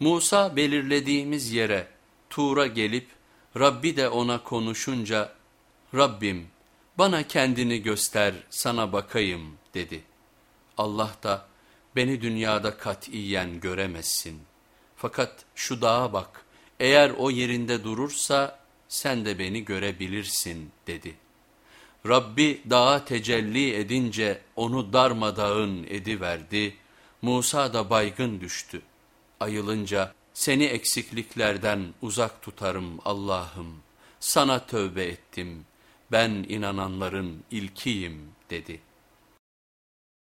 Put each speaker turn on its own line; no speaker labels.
Musa belirlediğimiz yere Tur'a gelip Rabbi de ona konuşunca Rabbim bana kendini göster sana bakayım dedi. Allah da beni dünyada katiyen göremezsin. Fakat şu dağa bak eğer o yerinde durursa sen de beni görebilirsin dedi. Rabbi dağa tecelli edince onu darmadağın ediverdi. Musa da baygın düştü. Ayılınca seni eksikliklerden uzak tutarım Allah'ım. Sana tövbe ettim. Ben inananların ilkiyim dedi.''